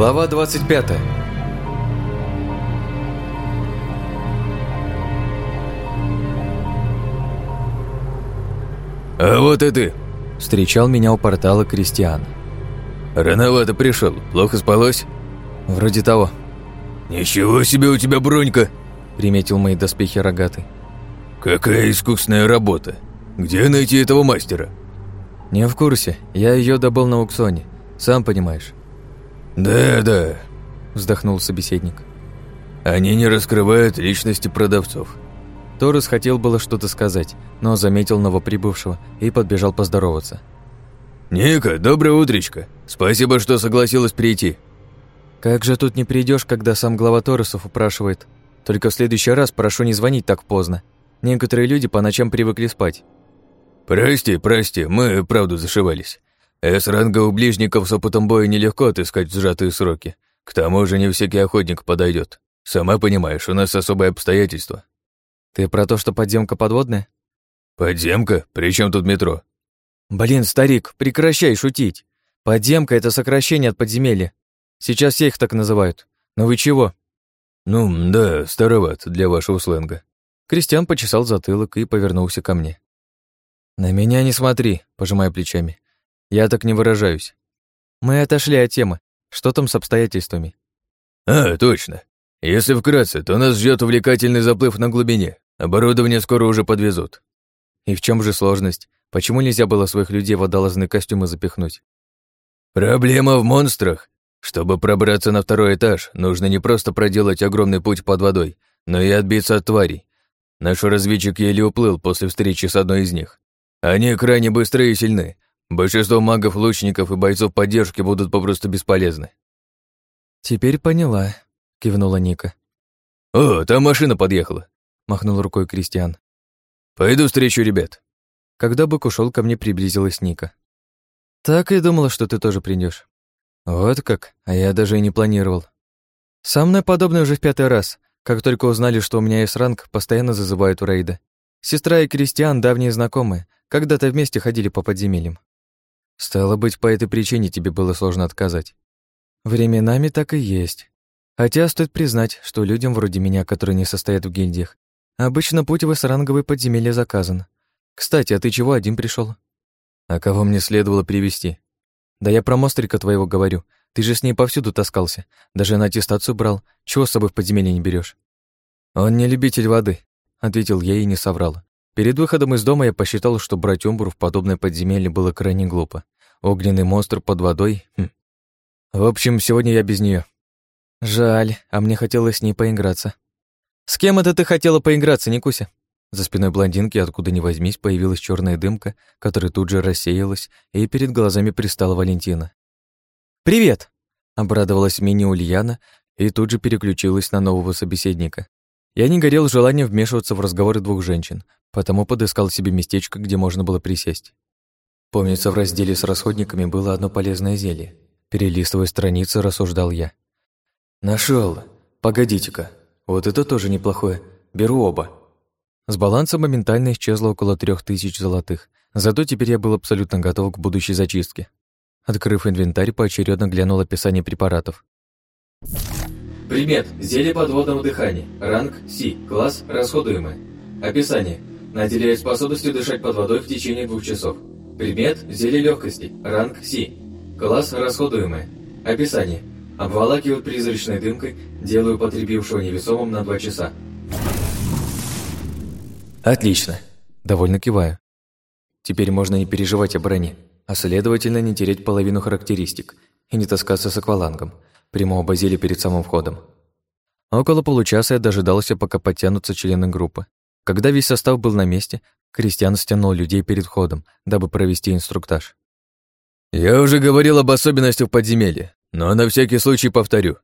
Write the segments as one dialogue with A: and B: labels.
A: Глава 25
B: «А вот и ты!»
A: – встречал меня у портала Кристиан.
B: «Рановато пришел, плохо спалось?»
A: «Вроде того».
B: «Ничего себе у тебя бронька!»
A: – приметил мои доспехи рогатый.
B: «Какая искусная работа! Где найти этого мастера?»
A: «Не в курсе. Я ее добыл на аукционе. Сам понимаешь».
B: «Да-да», –
A: вздохнул собеседник.
B: «Они не раскрывают личности продавцов».
A: Торрес хотел было что-то сказать, но заметил новоприбывшего и подбежал поздороваться.
B: «Ника, доброе утречко. Спасибо, что согласилась прийти».
A: «Как же тут не придешь, когда сам глава Торресов упрашивает? Только в следующий раз прошу не звонить так поздно. Некоторые люди по ночам привыкли спать».
B: «Прости, прости, мы правду зашивались. С-ранга у ближников с опытом боя нелегко отыскать в сжатые сроки. К тому же не всякий охотник подойдет. Сама понимаешь, у нас особые обстоятельства».
A: «Ты про то, что подземка подводная?»
B: «Подземка? При чем тут метро?»
A: «Блин, старик, прекращай шутить. Подземка — это сокращение от подземелья. Сейчас все их так называют. Но вы чего?»
B: «Ну, да, староват для вашего сленга».
A: Кристиан почесал затылок и повернулся ко мне. «На меня не смотри», — пожимая плечами. «Я так не выражаюсь. Мы отошли от темы. Что там с обстоятельствами?»
B: «А, точно. Если вкратце, то нас ждет увлекательный заплыв на глубине. Оборудование скоро уже подвезут».
A: «И в чем же сложность? Почему нельзя было своих людей в водолазные костюмы запихнуть?»
B: «Проблема в монстрах. Чтобы пробраться на второй этаж, нужно не просто проделать огромный путь под водой, но и отбиться от тварей. Наш разведчик еле уплыл после встречи с одной из них. Они крайне быстрые и сильны. Большинство магов, лучников и бойцов поддержки будут попросту бесполезны.
A: «Теперь поняла», — кивнула Ника.
B: «О, там машина подъехала», —
A: махнул рукой Кристиан.
B: «Пойду встречу ребят».
A: Когда бык ушел, ко мне приблизилась Ника. «Так и думала, что ты тоже придешь. «Вот как? А я даже и не планировал». «Со мной подобное уже в пятый раз. Как только узнали, что у меня есть ранг, постоянно зазывают в рейды. Сестра и Кристиан — давние знакомые, когда-то вместе ходили по подземельям. Стало быть, по этой причине тебе было сложно отказать. Временами так и есть. Хотя стоит признать, что людям вроде меня, которые не состоят в гильдиях, обычно путь в ранговые подземелья заказан. Кстати, а ты чего один пришел? А кого мне следовало привести? Да я про монстрика твоего говорю. Ты же с ней повсюду таскался. Даже на аттестацию брал. Чего с собой в подземелье не берешь? Он не любитель воды, ответил я и не соврал. Перед выходом из дома я посчитал, что брать Умбру в подобное подземелье было крайне глупо. Огненный монстр под водой? Хм. В общем, сегодня я без нее. Жаль, а мне хотелось с ней поиграться. С кем это ты хотела поиграться, Никуся? За спиной блондинки, откуда ни возьмись, появилась черная дымка, которая тут же рассеялась, и перед глазами пристала Валентина. «Привет!» — обрадовалась мини Ульяна и тут же переключилась на нового собеседника. Я не горел желанием вмешиваться в разговоры двух женщин, потому подыскал себе местечко, где можно было присесть. Помнится, в разделе с расходниками было одно полезное зелье. Перелистывая страницы, рассуждал я. Нашел. Погодите-ка. Вот это тоже неплохое. Беру оба. С баланса моментально исчезло около трех тысяч золотых, зато теперь я был абсолютно готов к будущей зачистке. Открыв инвентарь, поочередно глянул описание препаратов.
C: Предмет. Зелье подводного дыхания. Ранг Си. Класс расходуемый. Описание. Наделяет способностью дышать под водой в течение двух часов. Предмет. Зелье легкости. Ранг Си. Класс расходуемый. Описание. Обволакивают призрачной дымкой, делаю потребившего невесомым на два часа.
A: Отлично. Довольно киваю. Теперь можно не переживать о броне, а следовательно не терять половину характеристик и не таскаться с аквалангом, прямого базили перед самым входом. Около получаса я дожидался, пока подтянутся члены группы. Когда весь состав был на месте, Кристиан стянул людей перед входом, дабы провести инструктаж.
B: «Я уже говорил об особенностях подземелья, но на всякий случай повторю.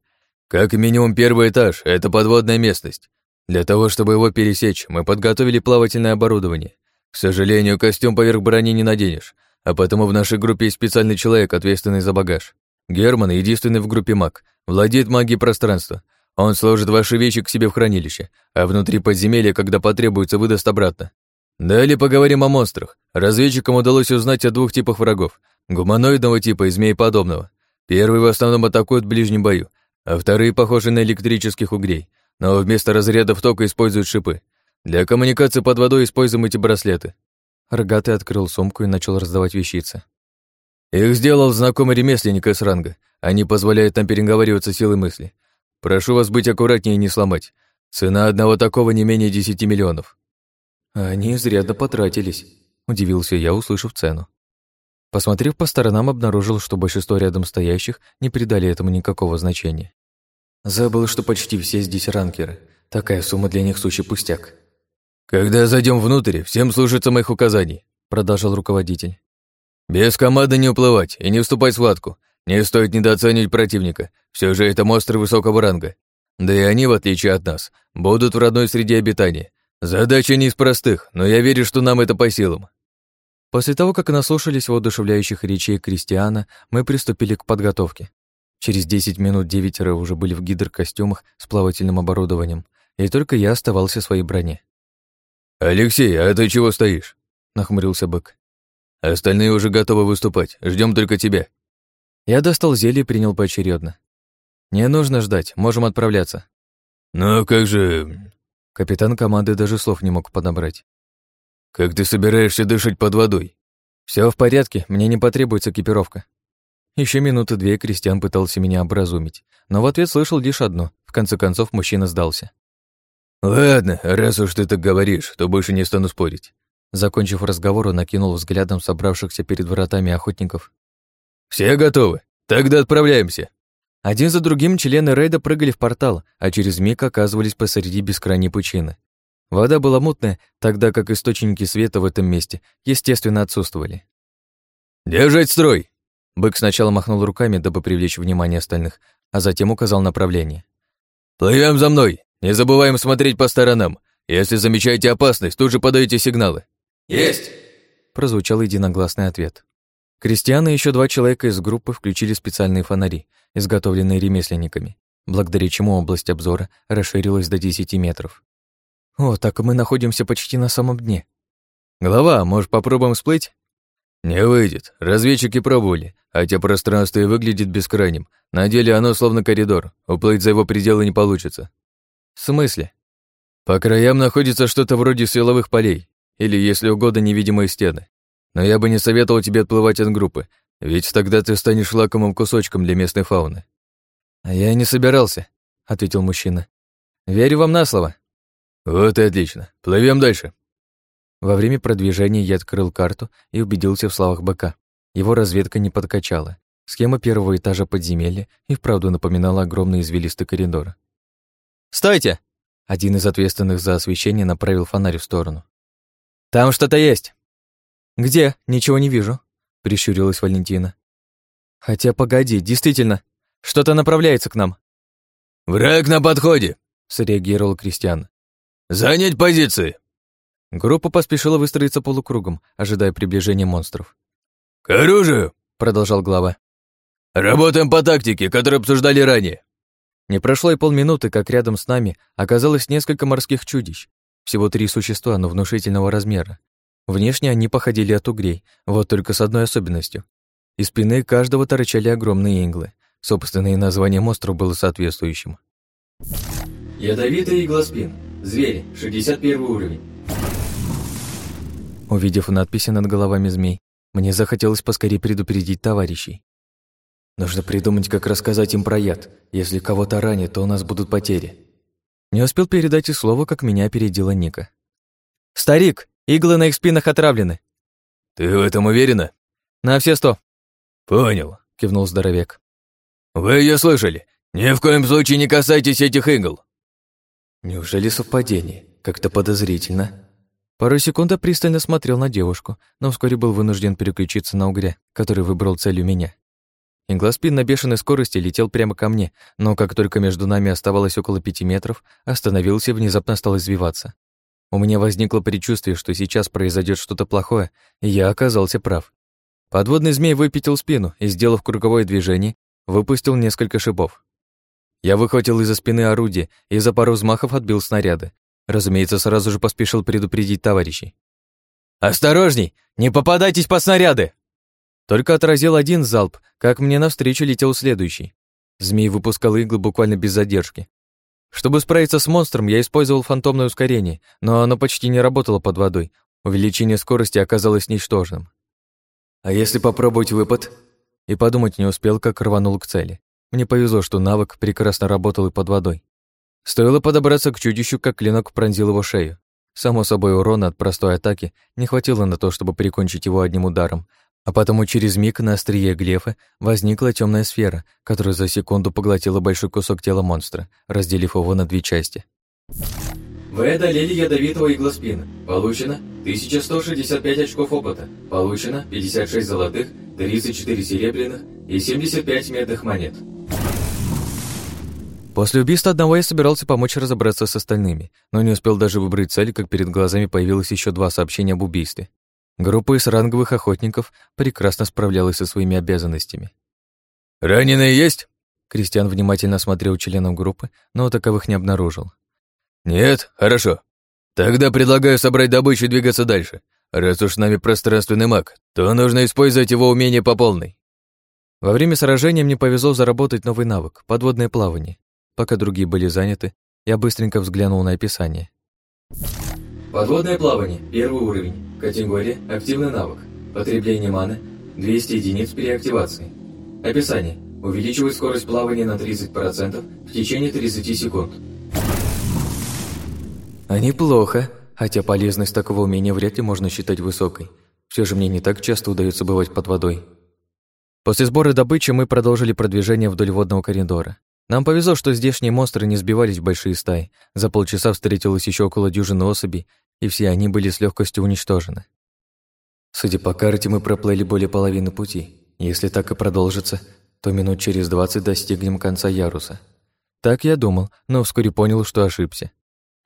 B: Как минимум первый этаж — это подводная местность. Для того, чтобы его пересечь, мы подготовили плавательное оборудование. К сожалению, костюм поверх брони не наденешь, а потому в нашей группе есть специальный человек, ответственный за багаж. Герман, единственный в группе маг, владеет магией пространства. Он сложит ваши вещи к себе в хранилище, а внутри подземелья, когда потребуется, выдаст обратно. Далее поговорим о монстрах. Разведчикам удалось узнать о двух типах врагов. Гуманоидного типа и змееподобного. Первые в основном атакуют в ближнем бою, а вторые похожи на электрических угрей, но вместо разрядов тока используют шипы. Для коммуникации под водой используем эти браслеты.
A: Рогатый открыл сумку и начал раздавать вещицы.
B: Их сделал знакомый ремесленник из ранга. Они позволяют нам переговариваться силой мысли. Прошу вас быть аккуратнее и не сломать. Цена одного такого не менее десяти миллионов.
A: Они изрядно потратились, удивился я, услышав цену. Посмотрев по сторонам, обнаружил, что большинство рядом стоящих не придали этому никакого значения. Забыл, что почти все здесь ранкеры. Такая сумма для них сущий пустяк.
B: «Когда зайдем внутрь, всем слушаться моих указаний», — продолжал руководитель. «Без команды не уплывать и не вступать в схватку. Не стоит недооценивать противника. Все же это монстры высокого ранга. Да и они, в отличие от нас, будут в родной среде обитания. Задача не из простых, но я верю, что нам это по силам».
A: После того, как наслушались воодушевляющих речей Кристиана, мы приступили к подготовке. Через 10 минут девятеро уже были в гидрокостюмах с плавательным оборудованием, и только я оставался в своей броне.
B: «Алексей, а ты чего стоишь?» — нахмурился бык. «Остальные уже готовы выступать, ждем только тебя».
A: Я достал зелье и принял поочередно. «Не нужно ждать, можем отправляться».
B: «Но как же...»
A: Капитан команды даже слов не мог подобрать.
B: «Как ты собираешься дышать под водой?»
A: Все в порядке, мне не потребуется экипировка». Еще минуты две Кристиан пытался меня образумить, но в ответ слышал лишь одно. В конце концов, мужчина сдался.
B: «Ладно, раз уж ты так говоришь, то больше не стану спорить».
A: Закончив разговор, он накинул взглядом собравшихся перед вратами охотников.
B: «Все готовы? Тогда отправляемся!»
A: Один за другим члены рейда прыгали в портал, а через миг оказывались посреди бескрайней пучины. Вода была мутная, тогда как источники света в этом месте, естественно, отсутствовали.
B: «Держать строй!»
A: Бык сначала махнул руками, дабы привлечь внимание остальных, а затем указал направление.
B: «Плывем за мной! Не забываем смотреть по сторонам. Если замечаете опасность, тут же подаете сигналы».
C: «Есть!»
A: Прозвучал единогласный ответ. Крестьяне и еще два человека из группы включили специальные фонари, изготовленные ремесленниками, благодаря чему область обзора расширилась до 10 метров. О, так мы находимся почти на самом дне.
B: Глава, может, попробуем всплыть? Не выйдет. Разведчики пробовали, хотя пространство и выглядит бескрайним. На деле оно словно коридор. Уплыть за его пределы не получится.
A: В смысле?
B: По краям находится что-то вроде силовых полей, или, если угодно, невидимые стены. Но я бы не советовал тебе отплывать от группы, ведь тогда ты станешь лакомым кусочком для местной фауны.
A: А я не собирался, ответил мужчина. Верю вам на слово.
B: Вот и отлично. Плывем дальше.
A: Во время продвижения я открыл карту и убедился в словах быка. Его разведка не подкачала. Схема первого этажа подземелья и вправду напоминала огромный извилистый коридор. «Стойте!» Один из ответственных за освещение направил фонарь в сторону. «Там что-то есть!» «Где? Ничего не вижу», — прищурилась Валентина. «Хотя погоди, действительно, что-то направляется к нам».
B: «Враг на подходе», —
A: среагировал Кристиан.
B: «Занять позиции!»
A: Группа поспешила выстроиться полукругом, ожидая приближения монстров.
B: «К оружию!»
A: — продолжал глава.
B: «Работаем по тактике, которую обсуждали ранее.
A: Не прошло и полминуты, как рядом с нами оказалось несколько морских чудищ. Всего три существа, но внушительного размера. Внешне они походили от угрей, вот только с одной особенностью. Из спины каждого торчали огромные иглы. Собственное название монстру было соответствующим.
C: Ядовитый иглоспин. Зверь, 61 уровень.
A: Увидев надписи над головами змей, мне захотелось поскорее предупредить товарищей. Нужно придумать, как рассказать им про яд. Если кого-то ранит, то у нас будут потери. Не успел передать и слово, как меня опередила Ника. «Старик, иглы на их спинах отравлены».
B: «Ты в этом уверена?»
A: «На все сто».
B: «Понял», —
A: кивнул здоровяк.
B: «Вы ее слышали? Ни в коем случае не касайтесь этих игл».
A: Неужели совпадение? Как-то подозрительно. Пару секунд пристально смотрел на девушку, но вскоре был вынужден переключиться на угря, который выбрал целью меня. Инглоспин на бешеной скорости летел прямо ко мне, но как только между нами оставалось около пяти метров, остановился и внезапно стал извиваться. У меня возникло предчувствие, что сейчас произойдет что-то плохое, и я оказался прав. Подводный змей выпятил спину и, сделав круговое движение, выпустил несколько шипов. Я выхватил из-за спины орудие и за пару взмахов отбил снаряды. Разумеется, сразу же поспешил предупредить товарищей. «Осторожней! Не попадайтесь по снаряды!» Только отразил один залп, как мне навстречу летел следующий. Змей выпускал иглы буквально без задержки. Чтобы справиться с монстром, я использовал фантомное ускорение, но оно почти не работало под водой. Увеличение скорости оказалось ничтожным. А если попробовать выпад? И подумать не успел, как рванул к цели. Мне повезло, что навык прекрасно работал и под водой. Стоило подобраться к чудищу, как клинок пронзил его шею. Само собой, урона от простой атаки не хватило на то, чтобы прикончить его одним ударом, а потому через миг на острие глефа возникла темная сфера, которая за секунду поглотила большой кусок тела монстра, разделив его на две части.
C: Вы одолели ядовитого иглоспина. Получено 1165 очков опыта. Получено 56 золотых, 34 серебряных и 75 медных монет.
A: После убийства одного я собирался помочь разобраться с остальными, но не успел даже выбрать цель, как перед глазами появилось еще два сообщения об убийстве. Группа из ранговых охотников прекрасно справлялась со своими обязанностями.
B: «Раненые есть?»
A: Кристиан внимательно смотрел членов группы, но таковых не обнаружил.
B: «Нет? Хорошо. Тогда предлагаю собрать добычу и двигаться дальше. Раз уж с нами пространственный маг, то нужно использовать его умение по полной».
A: Во время сражения мне повезло заработать новый навык — подводное плавание. Пока другие были заняты, я быстренько взглянул на описание.
C: Подводное плавание, первый уровень. Категория «Активный навык». Потребление маны – 200 единиц при активации. Описание. Увеличивает скорость плавания на 30% в течение 30 секунд.
A: А неплохо, хотя полезность такого умения вряд ли можно считать высокой. Все же мне не так часто удается бывать под водой. После сбора добычи мы продолжили продвижение вдоль водного коридора. Нам повезло, что здешние монстры не сбивались в большие стаи. За полчаса встретилось еще около дюжины особей, и все они были с легкостью уничтожены. Судя по карте, мы проплыли более половины пути. Если так и продолжится, то минут через двадцать достигнем конца яруса. Так я думал, но вскоре понял, что ошибся.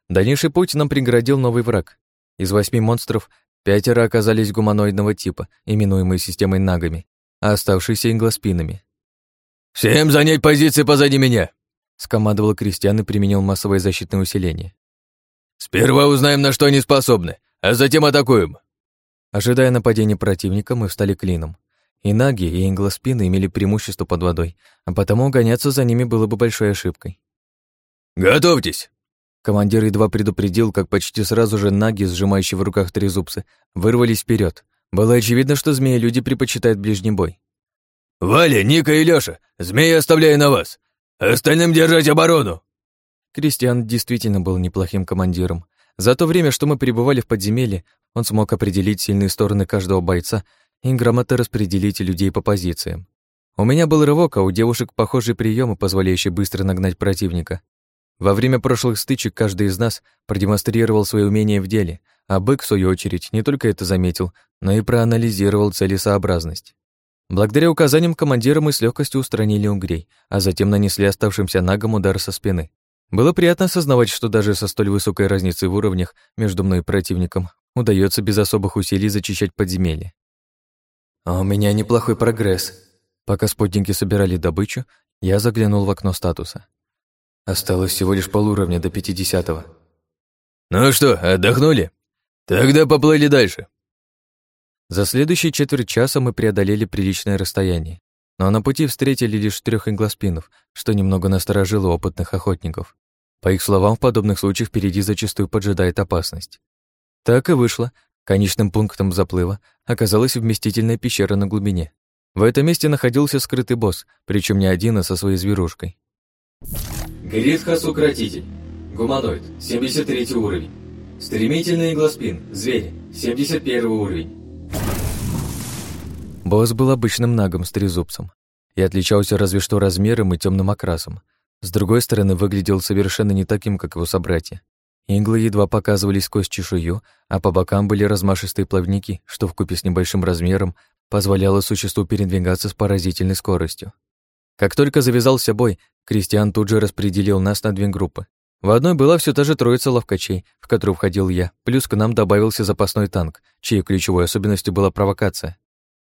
A: Дальнейший путь нам преградил новый враг. Из восьми монстров пятеро оказались гуманоидного типа, именуемые системой нагами, а оставшиеся инглоспинами.
B: «Всем занять позиции позади меня!»
A: скомандовал Кристиан и применил массовое защитное усиление.
B: «Сперва узнаем, на что они способны, а затем атакуем!»
A: Ожидая нападения противника, мы встали клином. И наги, и инглоспины имели преимущество под водой, а потому гоняться за ними было бы большой ошибкой.
B: «Готовьтесь!»
A: Командир едва предупредил, как почти сразу же наги, сжимающие в руках трезубцы, вырвались вперед. Было очевидно, что змеи-люди предпочитают ближний бой.
B: «Валя, Ника и Лёша, змеи оставляю на вас! Остальным держать оборону!»
A: Кристиан действительно был неплохим командиром. За то время, что мы пребывали в подземелье, он смог определить сильные стороны каждого бойца и грамотно распределить людей по позициям. У меня был рывок, а у девушек похожие приемы, позволяющие быстро нагнать противника. Во время прошлых стычек каждый из нас продемонстрировал свои умения в деле, а бык, в свою очередь, не только это заметил, но и проанализировал целесообразность. Благодаря указаниям командира мы с легкостью устранили угрей, а затем нанесли оставшимся нагам удар со спины. Было приятно осознавать, что даже со столь высокой разницей в уровнях между мной и противником удается без особых усилий зачищать подземелье. А у меня неплохой прогресс. Пока спутники собирали добычу, я заглянул в окно статуса. Осталось всего лишь полуровня до 50-го.
B: «Ну что, отдохнули? Тогда поплыли дальше»,
A: за следующие четверть часа мы преодолели приличное расстояние, но на пути встретили лишь трех иглоспинов, что немного насторожило опытных охотников. По их словам, в подобных случаях впереди зачастую поджидает опасность. Так и вышло. Конечным пунктом заплыва оказалась вместительная пещера на глубине. В этом месте находился скрытый босс, причем не один, а со своей зверушкой.
C: Гритхас-укротитель. Гуманоид, 73 уровень. Стремительный иглоспин, зверь, 71 уровень.
A: Босс был обычным нагом с трезубцем и отличался разве что размером и темным окрасом. С другой стороны, выглядел совершенно не таким, как его собратья. Иглы едва показывались сквозь чешую, а по бокам были размашистые плавники, что вкупе с небольшим размером позволяло существу передвигаться с поразительной скоростью. Как только завязался бой, Кристиан тут же распределил нас на две группы. В одной была все та же троица ловкачей, в которую входил я, плюс к нам добавился запасной танк, чьей ключевой особенностью была провокация.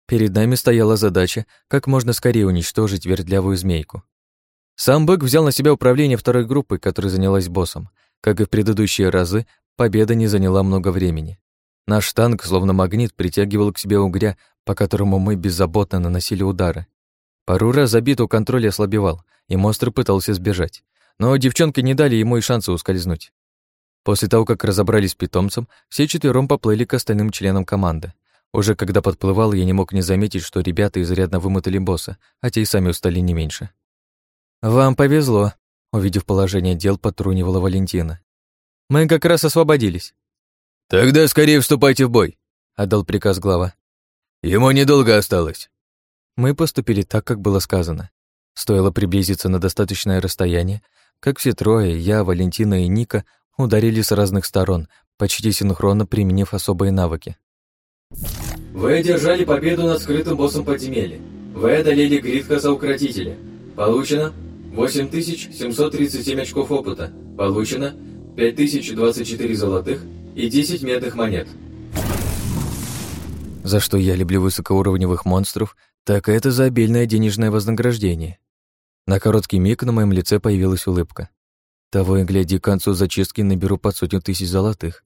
A: Перед нами стояла задача как можно скорее уничтожить вертлявую змейку. Сам бык взял на себя управление второй группой, которая занялась боссом. Как и в предыдущие разы, победа не заняла много времени. Наш танк, словно магнит, притягивал к себе угря, по которому мы беззаботно наносили удары. Пару раз забиту контроль ослабевал, и монстр пытался сбежать. Но девчонки не дали ему и шанса ускользнуть. После того, как разобрались с питомцем, все четвером поплыли к остальным членам команды. Уже когда подплывал, я не мог не заметить, что ребята изрядно вымотали босса, а те и сами устали не меньше. «Вам повезло», — увидев положение дел, потрунивала Валентина. «Мы как раз освободились».
B: «Тогда скорее вступайте в бой», —
A: отдал приказ глава.
B: «Ему недолго осталось».
A: Мы поступили так, как было сказано. Стоило приблизиться на достаточное расстояние, как все трое, я, Валентина и Ника, ударили с разных сторон, почти синхронно применив особые навыки.
C: Вы одержали победу над скрытым боссом подземелья. Вы одолели Гритхаса Укротителя. Получено 8737 очков опыта. Получено 5024 золотых и 10 медных монет.
A: За что я люблю высокоуровневых монстров, так это за обильное денежное вознаграждение. На короткий миг на моем лице появилась улыбка. Того и гляди, к концу зачистки наберу под сотню тысяч золотых.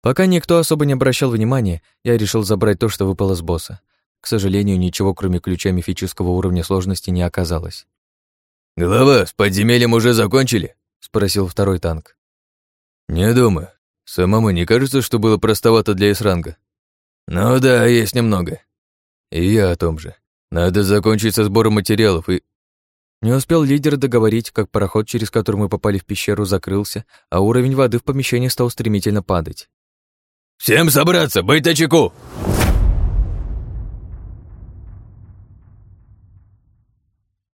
A: Пока никто особо не обращал внимания, я решил забрать то, что выпало с босса. К сожалению, ничего, кроме ключа мифического уровня сложности, не оказалось.
B: «Глава, с подземельем уже закончили?»
A: — спросил второй танк.
B: «Не думаю. Самому не кажется, что было простовато для С-ранга?» «Ну да, есть немного». «И я о том же. Надо закончить со сбором материалов и...»
A: Не успел лидер договорить, как пароход, через который мы попали в пещеру, закрылся, а уровень воды в помещении стал стремительно падать.
B: «Всем собраться! Быть очаку!»